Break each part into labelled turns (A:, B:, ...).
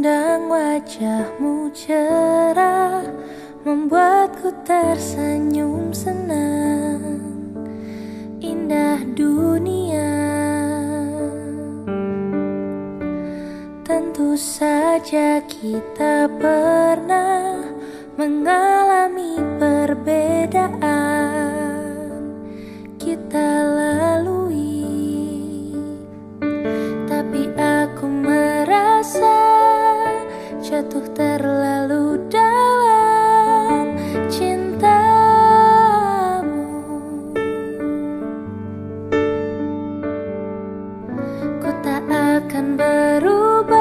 A: Memandang wajahmu cerah Membuatku tersenyum senang. Indah dunia. Tentu saja kita pernah Mengalami perbedaan. Kita lalui akan berubah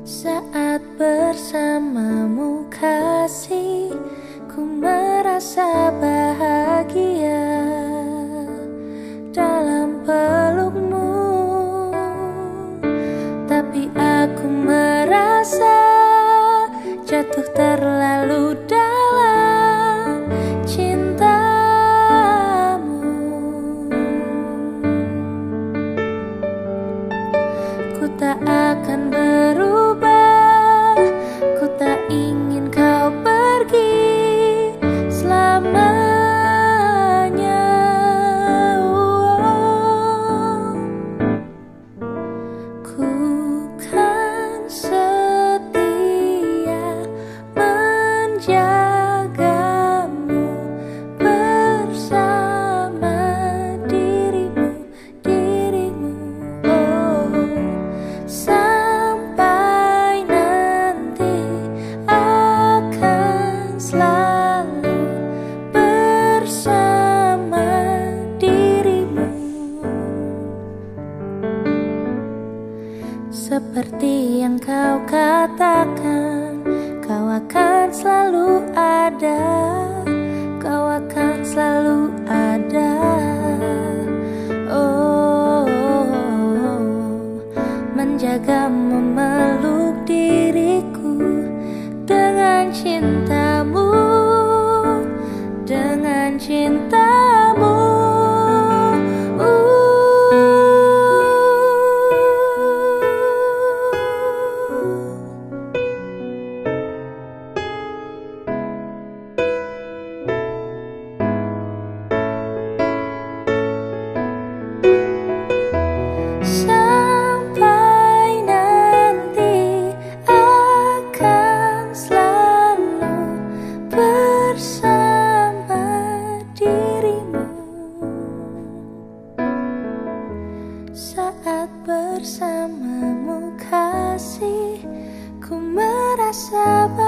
A: Saat bersamamu kasih Ku merasa bahagia Dalam pelukmu. Tapi aku merasa Jatuh tak akan berubah katakan Kau akan selalu ada Kau akan selalu ada. Oh, menjaga memeluk diriku Dengan cintamu Dengan cintamu bersamamu